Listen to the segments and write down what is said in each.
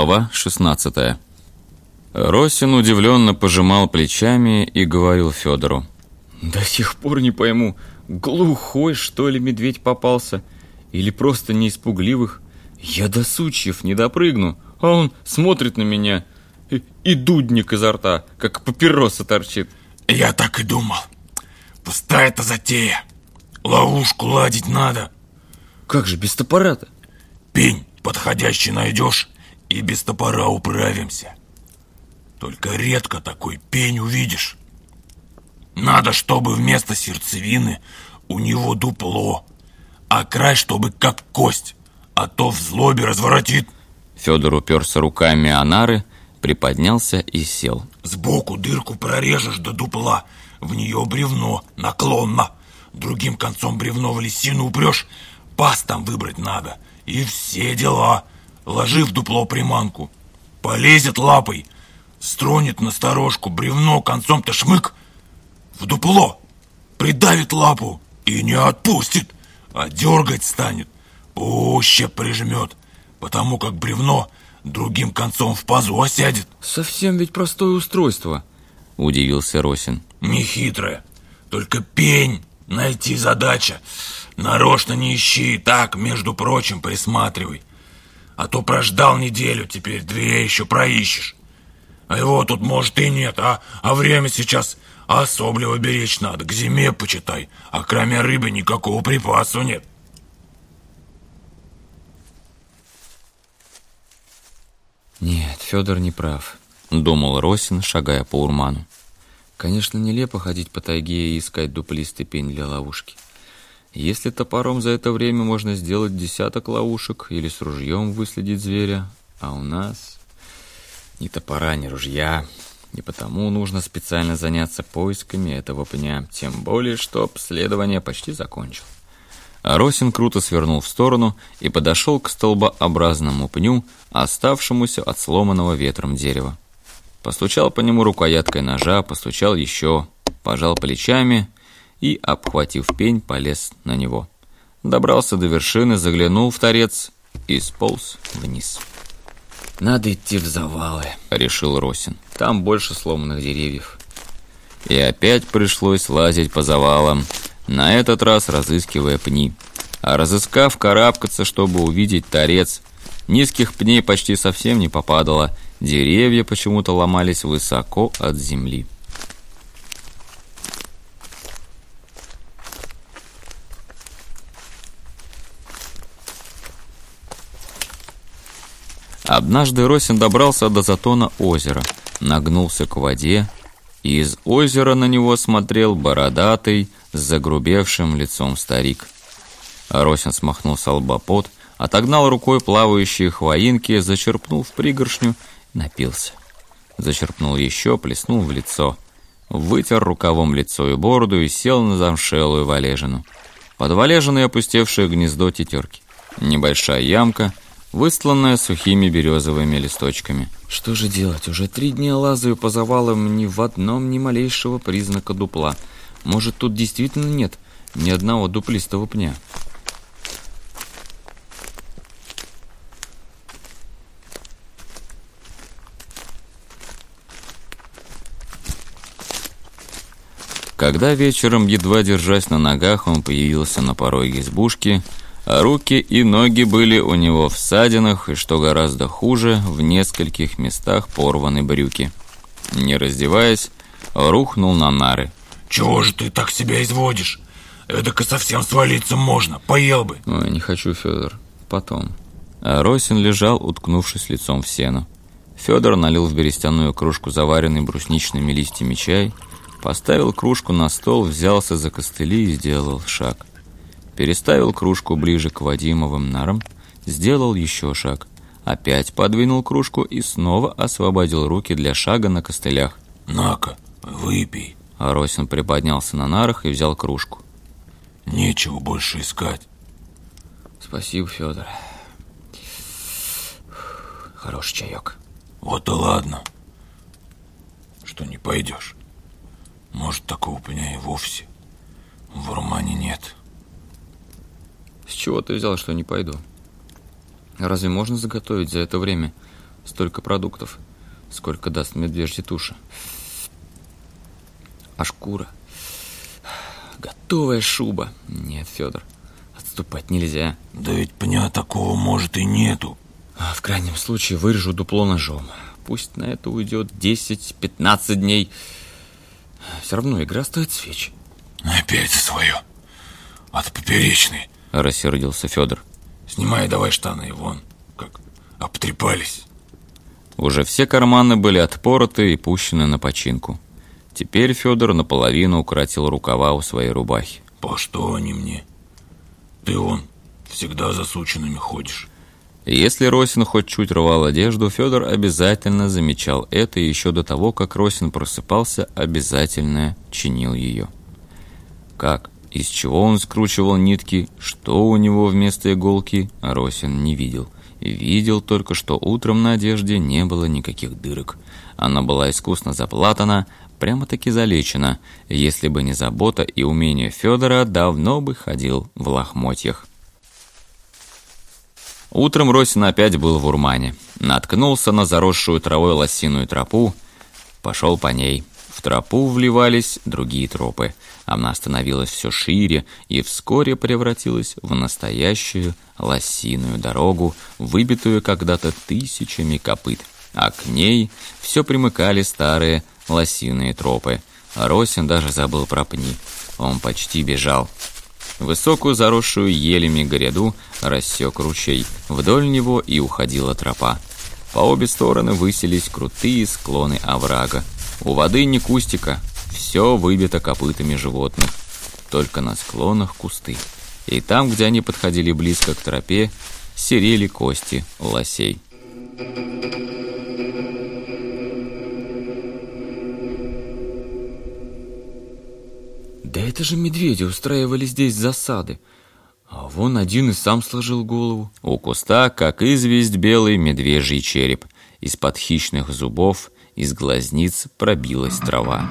Глава 16 Росин удивленно пожимал плечами и говорил Федору. До сих пор не пойму, глухой, что ли, медведь попался? Или просто не испугливых? Я до сучьев не допрыгну, а он смотрит на меня, и, и дудник изо рта, как папироса торчит. Я так и думал. Пустая-то затея. Ловушку ладить надо. Как же без топора-то? Пень подходящий найдешь, и без топора управимся. Только редко такой пень увидишь. Надо, чтобы вместо сердцевины у него дупло, а край, чтобы как кость, а то в злобе разворотит. Федор уперся руками о нары, приподнялся и сел. Сбоку дырку прорежешь до дупла, в нее бревно, наклонно. Другим концом бревно в лисину упрешь, пас там выбрать надо. И все дела. Ложи в дупло приманку. Полезет лапой, стронет на сторожку, бревно концом-то шмык в дупло, придавит лапу и не отпустит, а дергать станет, пуще прижмет, потому как бревно другим концом в пазу осядет. Совсем ведь простое устройство, удивился Росин. Нехитрое, только пень найти задача. Нарочно не ищи, так, между прочим, присматривай. А то прождал неделю, теперь две еще проищешь. А его тут, может, и нет, а, а время сейчас особливо беречь надо. К зиме, почитай, а кроме рыбы никакого припасу нет. Нет, Федор не прав, думал Росин, шагая по урману. Конечно, нелепо ходить по тайге и искать дуплистый пень для ловушки. Если топором за это время можно сделать десяток ловушек или с ружьем выследить зверя, а у нас ни топора, ни ружья, и потому нужно специально заняться поисками этого пня, тем более, что обследование почти закончил. Росин круто свернул в сторону и подошел к столбообразному пню, оставшемуся от сломанного ветром дерева. Постучал по нему рукояткой ножа, постучал еще, пожал плечами и, обхватив пень, полез на него. Добрался до вершины, заглянул в торец и сполз вниз. «Надо идти в завалы», — решил Росин. «Там больше сломанных деревьев». И опять пришлось лазить по завалам, на этот раз разыскивая пни. А разыскав, карабкаться, чтобы увидеть торец. Низких пней почти совсем не попадало, деревья почему-то ломались высоко от земли. Однажды Росин добрался до затона озера, нагнулся к воде, и из озера на него смотрел бородатый, с загрубевшим лицом старик. Росин смахнул с лба отогнал рукой плавающие хвоинки, зачерпнул в пригоршню, напился. Зачерпнул еще, плеснул в лицо. Вытер рукавом лицо и бороду и сел на замшелую валежину. Под валежиной опустевшее гнездо тетерки. Небольшая ямка — высланная сухими березовыми листочками. Что же делать? Уже три дня лазаю по завалам ни в одном ни малейшего признака дупла. Может, тут действительно нет ни одного дуплистого пня? Когда вечером, едва держась на ногах, он появился на пороге избушки, руки и ноги были у него в ссадинах, и, что гораздо хуже, в нескольких местах порваны брюки. Не раздеваясь, рухнул на нары. «Чего же ты так себя изводишь? Эдако совсем свалиться можно, поел бы!» «Ой, не хочу, Федор, потом». А Росин лежал, уткнувшись лицом в сено. Федор налил в берестяную кружку заваренный брусничными листьями чай, поставил кружку на стол, взялся за костыли и сделал шаг переставил кружку ближе к Вадимовым нарам, сделал еще шаг, опять подвинул кружку и снова освободил руки для шага на костылях. «На-ка, выпей». Аросин приподнялся на нарах и взял кружку. «Нечего больше искать». «Спасибо, Федор. Хороший чаек». «Вот и ладно, что не пойдешь. Может, такого пня и вовсе в Урмане нет». С чего ты взял, что не пойду? Разве можно заготовить за это время столько продуктов, сколько даст медвежья туша. А шкура? Готовая шуба. Нет, Федор, отступать нельзя. Да ведь пня такого, может, и нету. А в крайнем случае вырежу дупло ножом. Пусть на это уйдет 10-15 дней. Все равно игра стоит свеч. Опять за свое. От поперечной. Рассердился Федор. Снимай давай штаны, вон, как обтрепались. Уже все карманы были отпороты и пущены на починку. Теперь Федор наполовину укоротил рукава у своей рубахи. По что они мне? Ты он, всегда засученными ходишь. Если Росин хоть чуть рвал одежду, Федор обязательно замечал это, и еще до того, как Росин просыпался, обязательно чинил ее. Как? Из чего он скручивал нитки, что у него вместо иголки, Росин не видел. Видел только, что утром на одежде не было никаких дырок. Она была искусно заплатана, прямо-таки залечена. Если бы не забота и умение Федора, давно бы ходил в лохмотьях. Утром Росин опять был в Урмане. Наткнулся на заросшую травой лосиную тропу, пошел по ней. В тропу вливались другие тропы. Она становилась все шире и вскоре превратилась в настоящую лосиную дорогу, выбитую когда-то тысячами копыт. А к ней все примыкали старые лосиные тропы. Росин даже забыл про пни. Он почти бежал. Высокую заросшую елями гряду рассек ручей. Вдоль него и уходила тропа. По обе стороны высились крутые склоны оврага. У воды не кустика, все выбито копытами животных. Только на склонах кусты. И там, где они подходили близко к тропе, серели кости лосей. Да это же медведи устраивали здесь засады. А вон один и сам сложил голову. У куста, как известь, белый медвежий череп. Из-под хищных зубов, из глазниц пробилась трава.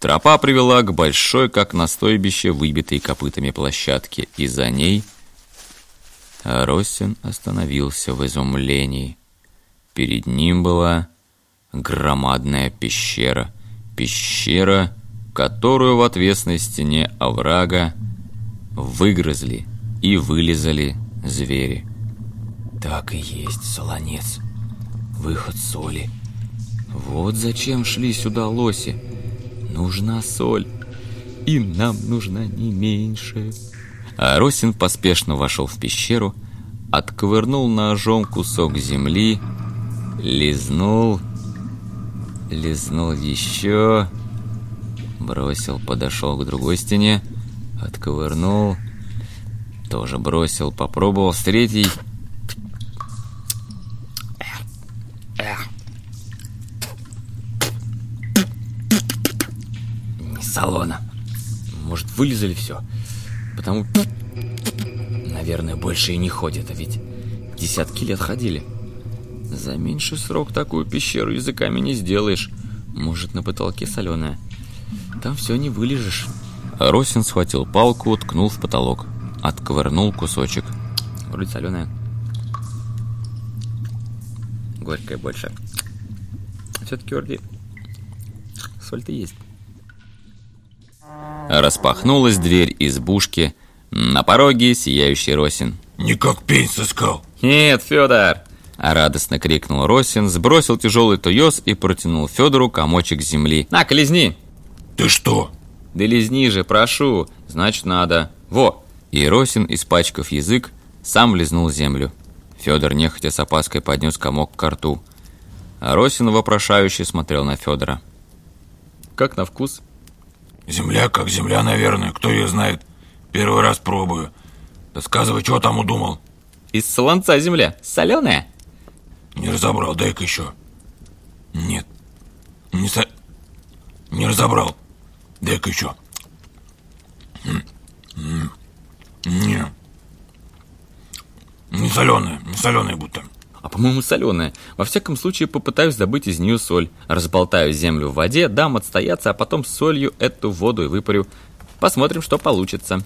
Тропа привела к большой, как на стойбище, выбитой копытами площадке, и за ней Росин остановился в изумлении. Перед ним была громадная пещера. Пещера, которую в отвесной стене оврага выгрызли и вылезали звери. Так и есть, солонец. Выход соли. Вот зачем шли сюда лоси. Нужна соль. И нам нужна не меньше. А Росин поспешно вошел в пещеру, отковырнул ножом кусок земли, лизнул, лизнул еще, бросил, подошел к другой стене, отковырнул, тоже бросил, попробовал с третьей. Не салона. Может, вылезали все? Потому, наверное, больше и не ходят, а ведь десятки лет ходили. За меньший срок такую пещеру языками не сделаешь. Может, на потолке соленая. Там все не вылежешь. Росин схватил палку, ткнул в потолок. Отковырнул кусочек. Вроде соленая. Горькая больше. Все-таки вроде соль-то есть. Распахнулась дверь избушки. На пороге сияющий Росин. Не как пень сыскал. «Нет, Федор!» Радостно крикнул Росин, сбросил тяжелый туес и протянул Федору комочек земли. «На-ка, лизни!» Ты что? «Да лизни же, прошу! Значит, надо! Во!» И Росин, испачкав язык, сам лизнул землю. Федор нехотя с опаской поднес комок к рту. А Росин вопрошающе смотрел на Федора. Как на вкус? Земля как земля, наверное. Кто ее знает? Первый раз пробую. Рассказывай, что там удумал. Из солонца земля. Соленая? Не разобрал, дай-ка еще. Нет. Не со... Не разобрал. Дай-ка еще. Не. Не соленая, не соленая будто. А по-моему, соленая. Во всяком случае, попытаюсь добыть из нее соль. Разболтаю землю в воде, дам отстояться, а потом солью эту воду и выпарю. Посмотрим, что получится.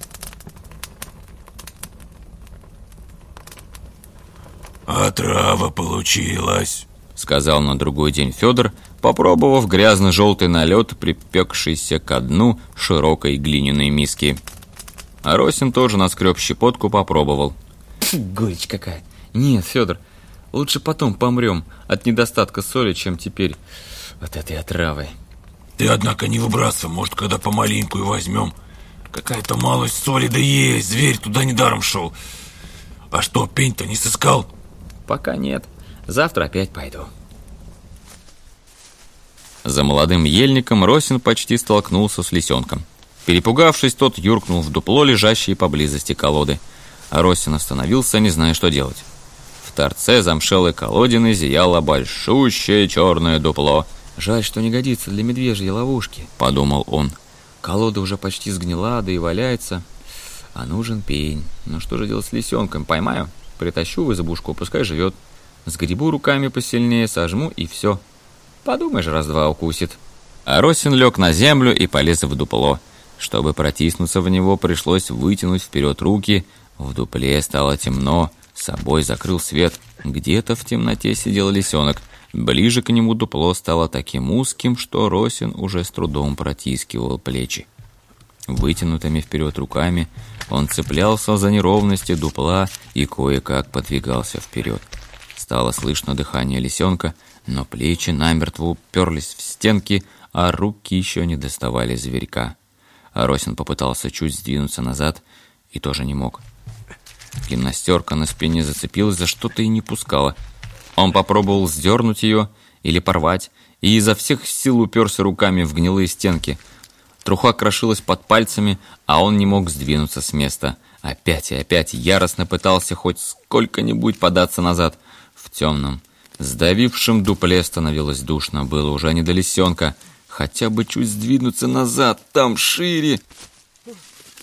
«Отрава получилась», — сказал на другой день Федор, попробовав грязно-желтый налет, припекшийся ко дну широкой глиняной миски. А Росин тоже наскреб щепотку, попробовал. Горечь какая. Нет, Федор, лучше потом помрем от недостатка соли, чем теперь от этой отравы. Ты, однако, не выбрасывай, может, когда помаленьку и возьмем. Какая-то малость соли да есть, зверь туда недаром шел. А что, пень-то не сыскал? Пока нет. Завтра опять пойду. За молодым ельником Росин почти столкнулся с лисенком. Перепугавшись, тот юркнул в дупло, лежащее поблизости колоды. А Росин остановился, не зная, что делать. В торце замшелой колодины зияло большущее черное дупло. «Жаль, что не годится для медвежьей ловушки», — подумал он. «Колода уже почти сгнила, да и валяется. А нужен пень. Ну что же делать с лисенком? Поймаю, притащу в избушку, пускай живет. Сгребу руками посильнее, сожму и все. Подумаешь, раз-два укусит». А Росин лег на землю и полез в дупло. Чтобы протиснуться в него, пришлось вытянуть вперед руки. В дупле стало темно, собой закрыл свет. Где-то в темноте сидел лисенок. Ближе к нему дупло стало таким узким, что Росин уже с трудом протискивал плечи. Вытянутыми вперед руками он цеплялся за неровности дупла и кое-как подвигался вперед. Стало слышно дыхание лисенка, но плечи намертво уперлись в стенки, а руки еще не доставали зверька. Росин попытался чуть сдвинуться назад и тоже не мог. Гимнастерка на спине зацепилась за что-то и не пускала. Он попробовал сдернуть ее или порвать, и изо всех сил уперся руками в гнилые стенки. Труха крошилась под пальцами, а он не мог сдвинуться с места. Опять и опять яростно пытался хоть сколько-нибудь податься назад. В темном, сдавившем дупле становилось душно, было уже не до лисенка — Хотя бы чуть сдвинуться назад, там шире.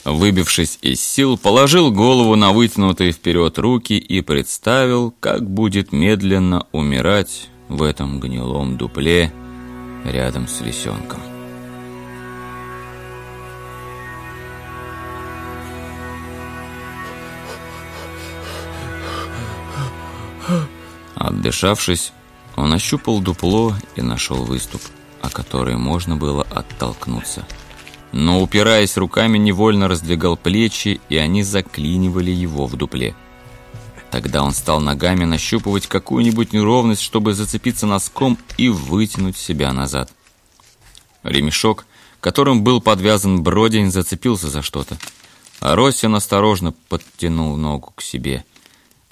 Выбившись из сил, положил голову на вытянутые вперед руки и представил, как будет медленно умирать в этом гнилом дупле рядом с лисенком. Отдышавшись, он ощупал дупло и нашел выступ о которые можно было оттолкнуться. Но, упираясь руками, невольно раздвигал плечи, и они заклинивали его в дупле. Тогда он стал ногами нащупывать какую-нибудь неровность, чтобы зацепиться носком и вытянуть себя назад. Ремешок, которым был подвязан бродень, зацепился за что-то. А Росин осторожно подтянул ногу к себе.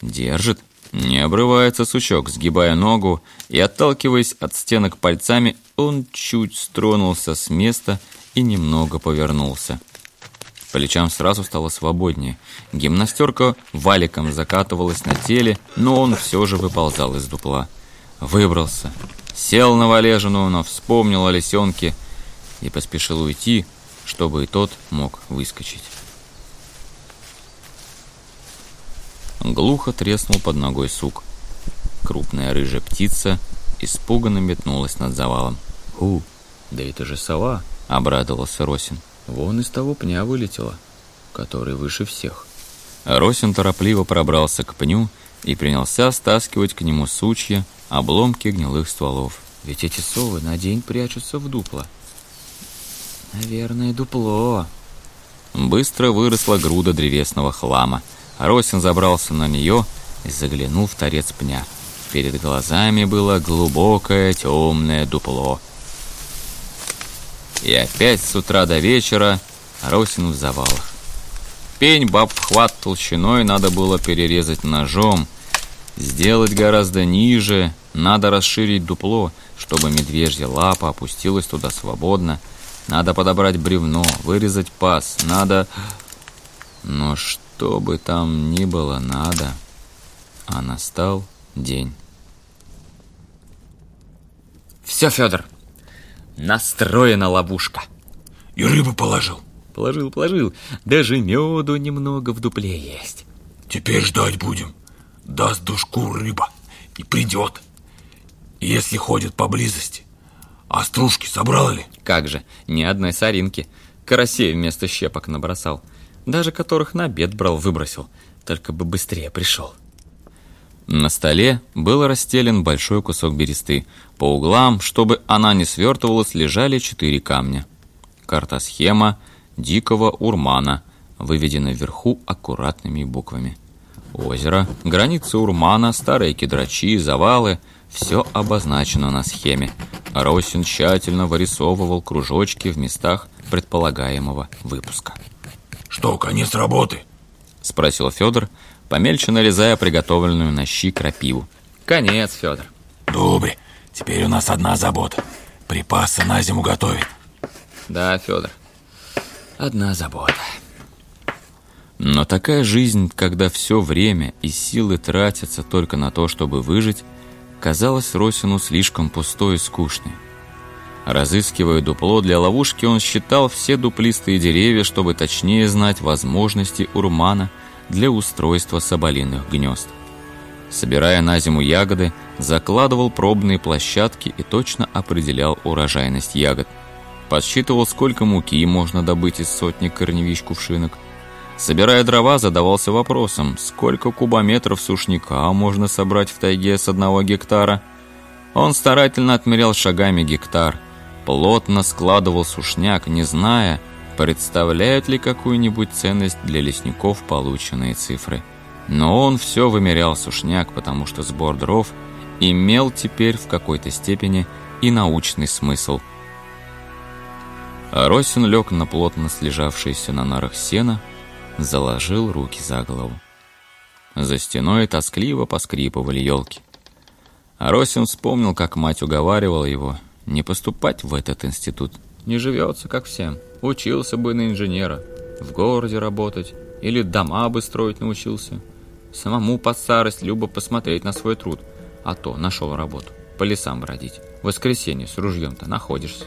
Держит, не обрывается сучок, сгибая ногу и отталкиваясь от стенок пальцами, он чуть стронулся с места и немного повернулся. Плечам сразу стало свободнее. Гимнастерка валиком закатывалась на теле, но он все же выползал из дупла. Выбрался. Сел на валежину, но вспомнил о лисенке и поспешил уйти, чтобы и тот мог выскочить. Глухо треснул под ногой сук. Крупная рыжая птица испуганно метнулась над завалом. «У, да это же сова!» — обрадовался Росин. «Вон из того пня вылетела, который выше всех». Росин торопливо пробрался к пню и принялся стаскивать к нему сучья, обломки гнилых стволов. «Ведь эти совы на день прячутся в дупло». «Наверное, дупло». Быстро выросла груда древесного хлама — Росин забрался на нее и заглянул в торец пня. Перед глазами было глубокое темное дупло. И опять с утра до вечера Росин в завалах. Пень баб хват толщиной надо было перерезать ножом, сделать гораздо ниже, надо расширить дупло, чтобы медвежья лапа опустилась туда свободно, надо подобрать бревно, вырезать паз, надо... Но что? Что бы там ни было надо, а настал день. Все, Федор, настроена ловушка. И рыбу положил? Положил, положил. Даже меду немного в дупле есть. Теперь ждать будем. Даст душку рыба. и придет. Если ходит поблизости. А стружки собрал ли? Как же, ни одной соринки. Карасей вместо щепок набросал. Даже которых на обед брал, выбросил. Только бы быстрее пришел. На столе был расстелен большой кусок бересты. По углам, чтобы она не свертывалась, лежали четыре камня. Карта-схема дикого урмана, выведена вверху аккуратными буквами. Озеро, границы урмана, старые кедрачи, завалы – все обозначено на схеме. Росин тщательно вырисовывал кружочки в местах предполагаемого выпуска. «Что, конец работы?» – спросил Федор, помельче нарезая приготовленную на щи крапиву. «Конец, Федор». «Добре, теперь у нас одна забота. Припасы на зиму готовить». «Да, Федор, одна забота». Но такая жизнь, когда все время и силы тратятся только на то, чтобы выжить, казалась Росину слишком пустой и скучной. Разыскивая дупло для ловушки, он считал все дуплистые деревья, чтобы точнее знать возможности урмана для устройства соболиных гнезд. Собирая на зиму ягоды, закладывал пробные площадки и точно определял урожайность ягод. Подсчитывал, сколько муки можно добыть из сотни корневищ-кувшинок. Собирая дрова, задавался вопросом, сколько кубометров сушняка можно собрать в тайге с одного гектара. Он старательно отмерял шагами гектар, плотно складывал сушняк, не зная, представляют ли какую-нибудь ценность для лесников полученные цифры. Но он все вымерял сушняк, потому что сбор дров имел теперь в какой-то степени и научный смысл. Росин лег на плотно слежавшееся на нарах сено, заложил руки за голову. За стеной тоскливо поскрипывали елки. Росин вспомнил, как мать уговаривала его не поступать в этот институт. Не живется, как всем. Учился бы на инженера, в городе работать или дома бы строить научился. Самому под старость любо посмотреть на свой труд, а то нашел работу, по лесам бродить. В воскресенье с ружьем-то находишься.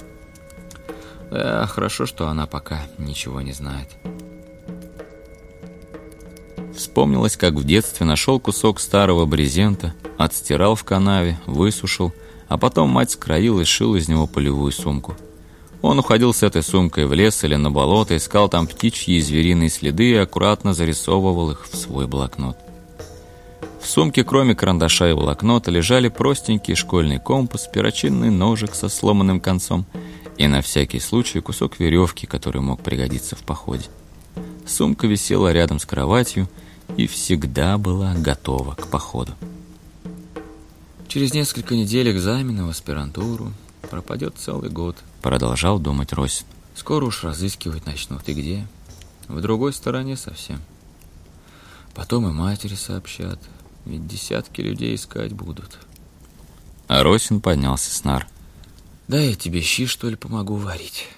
Да, хорошо, что она пока ничего не знает. Вспомнилось, как в детстве нашел кусок старого брезента, отстирал в канаве, высушил, а потом мать скроила и шила из него полевую сумку. Он уходил с этой сумкой в лес или на болото, искал там птичьи и звериные следы и аккуратно зарисовывал их в свой блокнот. В сумке, кроме карандаша и блокнота, лежали простенький школьный компас, перочинный ножик со сломанным концом и на всякий случай кусок веревки, который мог пригодиться в походе. Сумка висела рядом с кроватью и всегда была готова к походу. Через несколько недель экзамена в аспирантуру пропадет целый год – Продолжал думать Росин. Скоро уж разыскивать начнут. И где? В другой стороне совсем. Потом и матери сообщат. Ведь десятки людей искать будут. А Росин поднялся с нар. Да я тебе щи, что ли, помогу варить.